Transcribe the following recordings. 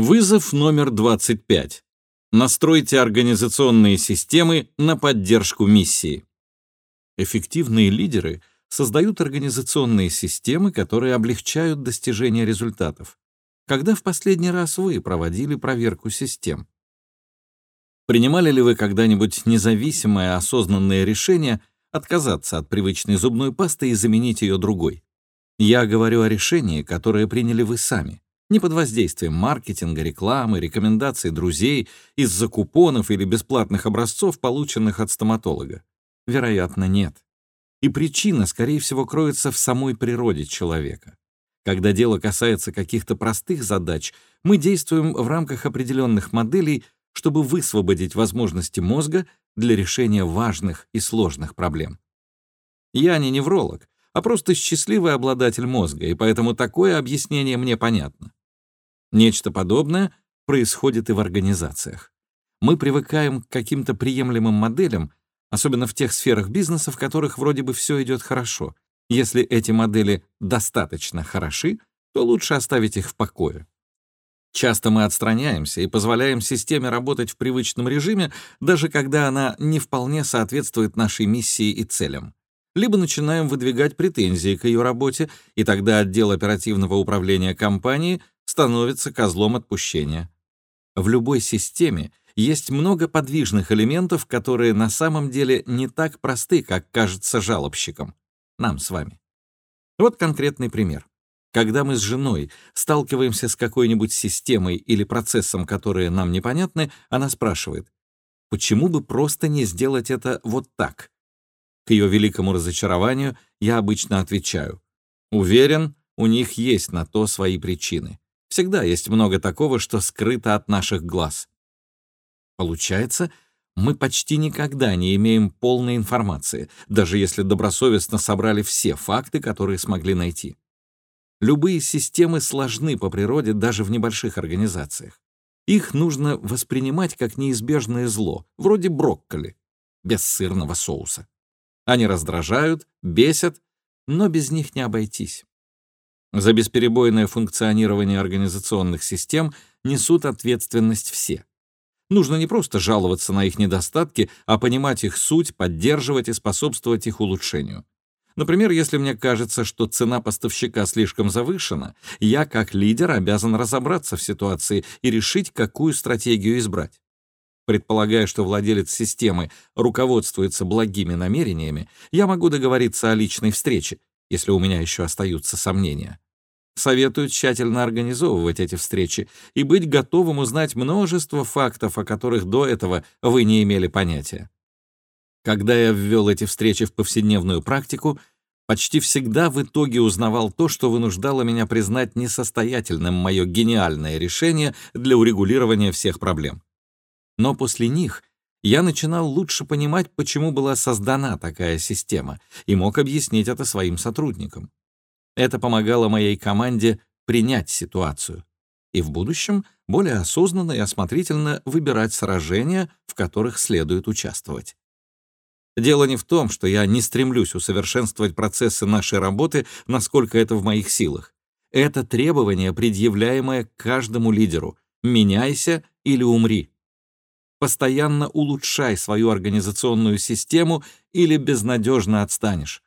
Вызов номер 25. Настройте организационные системы на поддержку миссии. Эффективные лидеры создают организационные системы, которые облегчают достижение результатов. Когда в последний раз вы проводили проверку систем? Принимали ли вы когда-нибудь независимое осознанное решение отказаться от привычной зубной пасты и заменить ее другой? Я говорю о решении, которое приняли вы сами не под воздействием маркетинга, рекламы, рекомендаций друзей, из-за купонов или бесплатных образцов, полученных от стоматолога. Вероятно, нет. И причина, скорее всего, кроется в самой природе человека. Когда дело касается каких-то простых задач, мы действуем в рамках определенных моделей, чтобы высвободить возможности мозга для решения важных и сложных проблем. Я не невролог, а просто счастливый обладатель мозга, и поэтому такое объяснение мне понятно. Нечто подобное происходит и в организациях. Мы привыкаем к каким-то приемлемым моделям, особенно в тех сферах бизнеса, в которых вроде бы все идет хорошо. Если эти модели достаточно хороши, то лучше оставить их в покое. Часто мы отстраняемся и позволяем системе работать в привычном режиме, даже когда она не вполне соответствует нашей миссии и целям. Либо начинаем выдвигать претензии к ее работе, и тогда отдел оперативного управления компании становится козлом отпущения. В любой системе есть много подвижных элементов, которые на самом деле не так просты, как кажется жалобщикам, нам с вами. Вот конкретный пример. Когда мы с женой сталкиваемся с какой-нибудь системой или процессом, которые нам непонятны, она спрашивает, почему бы просто не сделать это вот так? К ее великому разочарованию я обычно отвечаю, уверен, у них есть на то свои причины. Всегда есть много такого, что скрыто от наших глаз. Получается, мы почти никогда не имеем полной информации, даже если добросовестно собрали все факты, которые смогли найти. Любые системы сложны по природе даже в небольших организациях. Их нужно воспринимать как неизбежное зло, вроде брокколи, без сырного соуса. Они раздражают, бесят, но без них не обойтись. За бесперебойное функционирование организационных систем несут ответственность все. Нужно не просто жаловаться на их недостатки, а понимать их суть, поддерживать и способствовать их улучшению. Например, если мне кажется, что цена поставщика слишком завышена, я как лидер обязан разобраться в ситуации и решить, какую стратегию избрать. Предполагая, что владелец системы руководствуется благими намерениями, я могу договориться о личной встрече, если у меня еще остаются сомнения. Советую тщательно организовывать эти встречи и быть готовым узнать множество фактов, о которых до этого вы не имели понятия. Когда я ввел эти встречи в повседневную практику, почти всегда в итоге узнавал то, что вынуждало меня признать несостоятельным мое гениальное решение для урегулирования всех проблем. Но после них я начинал лучше понимать, почему была создана такая система, и мог объяснить это своим сотрудникам. Это помогало моей команде принять ситуацию и в будущем более осознанно и осмотрительно выбирать сражения, в которых следует участвовать. Дело не в том, что я не стремлюсь усовершенствовать процессы нашей работы, насколько это в моих силах. Это требование, предъявляемое каждому лидеру «меняйся или умри». Постоянно улучшай свою организационную систему или безнадежно отстанешь.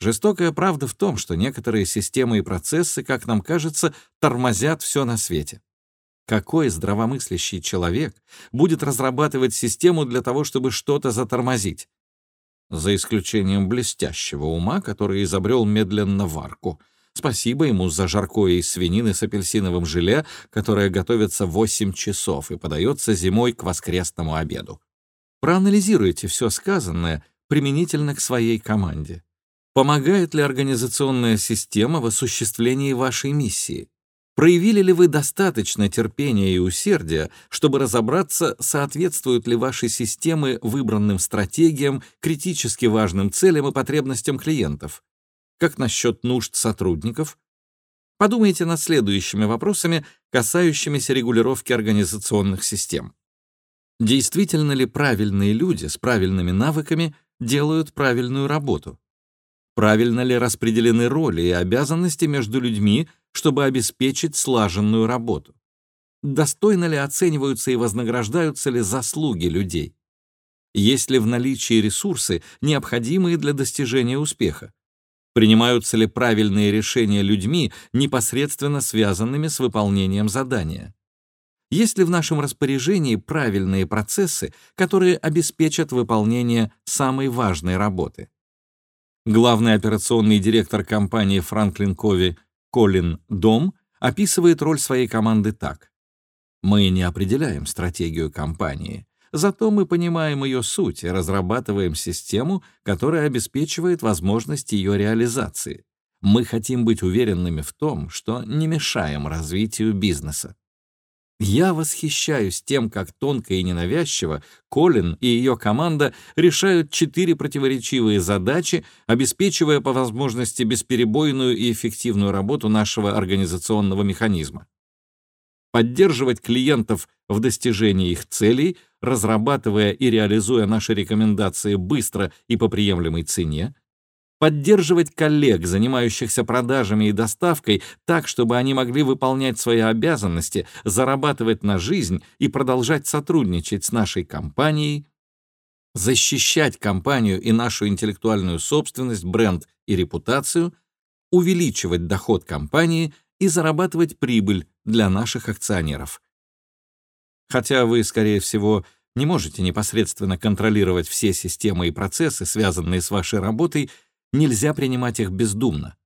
Жестокая правда в том, что некоторые системы и процессы, как нам кажется, тормозят все на свете. Какой здравомыслящий человек будет разрабатывать систему для того, чтобы что-то затормозить? За исключением блестящего ума, который изобрел медленно варку — Спасибо ему за жаркое из свинины с апельсиновым желе, которое готовится 8 часов и подается зимой к воскресному обеду. Проанализируйте все сказанное применительно к своей команде. Помогает ли организационная система в осуществлении вашей миссии? Проявили ли вы достаточно терпения и усердия, чтобы разобраться, соответствуют ли ваши системы выбранным стратегиям, критически важным целям и потребностям клиентов? Как насчет нужд сотрудников? Подумайте над следующими вопросами, касающимися регулировки организационных систем. Действительно ли правильные люди с правильными навыками делают правильную работу? Правильно ли распределены роли и обязанности между людьми, чтобы обеспечить слаженную работу? достойно ли оцениваются и вознаграждаются ли заслуги людей. Есть ли в наличии ресурсы, необходимые для достижения успеха? Принимаются ли правильные решения людьми, непосредственно связанными с выполнением задания? Есть ли в нашем распоряжении правильные процессы, которые обеспечат выполнение самой важной работы? Главный операционный директор компании Франклин Кови Колин Дом описывает роль своей команды так. «Мы не определяем стратегию компании, зато мы понимаем ее суть и разрабатываем систему, которая обеспечивает возможность ее реализации. Мы хотим быть уверенными в том, что не мешаем развитию бизнеса. Я восхищаюсь тем, как тонко и ненавязчиво Колин и ее команда решают четыре противоречивые задачи, обеспечивая по возможности бесперебойную и эффективную работу нашего организационного механизма. Поддерживать клиентов в достижении их целей, разрабатывая и реализуя наши рекомендации быстро и по приемлемой цене, поддерживать коллег, занимающихся продажами и доставкой, так, чтобы они могли выполнять свои обязанности, зарабатывать на жизнь и продолжать сотрудничать с нашей компанией, защищать компанию и нашу интеллектуальную собственность, бренд и репутацию, увеличивать доход компании и зарабатывать прибыль для наших акционеров. Хотя вы, скорее всего, не можете непосредственно контролировать все системы и процессы, связанные с вашей работой, нельзя принимать их бездумно.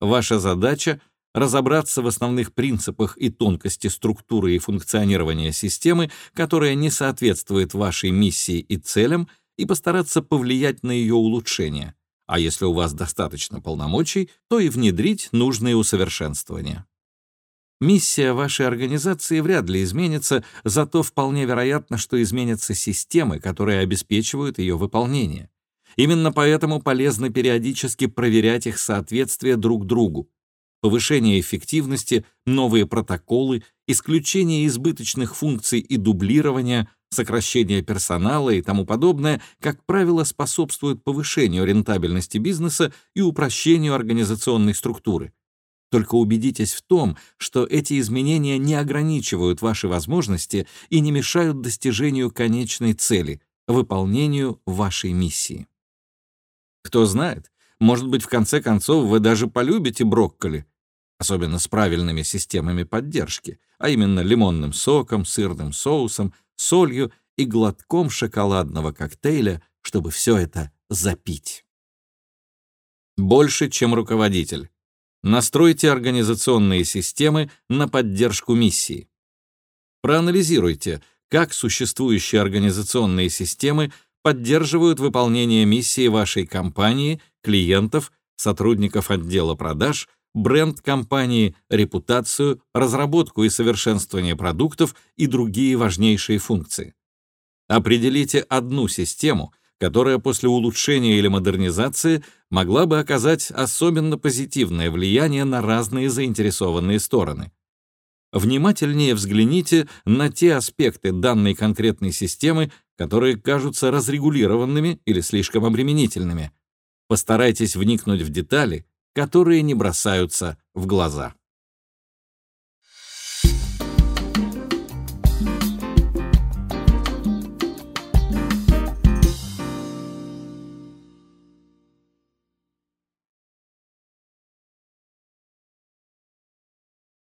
Ваша задача — разобраться в основных принципах и тонкости структуры и функционирования системы, которая не соответствует вашей миссии и целям, и постараться повлиять на ее улучшение. А если у вас достаточно полномочий, то и внедрить нужные усовершенствования. Миссия вашей организации вряд ли изменится, зато вполне вероятно, что изменятся системы, которые обеспечивают ее выполнение. Именно поэтому полезно периодически проверять их соответствие друг другу. Повышение эффективности, новые протоколы, исключение избыточных функций и дублирования, сокращение персонала и тому подобное, как правило, способствуют повышению рентабельности бизнеса и упрощению организационной структуры. Только убедитесь в том, что эти изменения не ограничивают ваши возможности и не мешают достижению конечной цели — выполнению вашей миссии. Кто знает, может быть, в конце концов вы даже полюбите брокколи, особенно с правильными системами поддержки, а именно лимонным соком, сырным соусом, солью и глотком шоколадного коктейля, чтобы все это запить. Больше, чем руководитель. Настройте организационные системы на поддержку миссии. Проанализируйте, как существующие организационные системы поддерживают выполнение миссии вашей компании, клиентов, сотрудников отдела продаж, бренд компании, репутацию, разработку и совершенствование продуктов и другие важнейшие функции. Определите одну систему, которая после улучшения или модернизации могла бы оказать особенно позитивное влияние на разные заинтересованные стороны. Внимательнее взгляните на те аспекты данной конкретной системы, которые кажутся разрегулированными или слишком обременительными. Постарайтесь вникнуть в детали, которые не бросаются в глаза.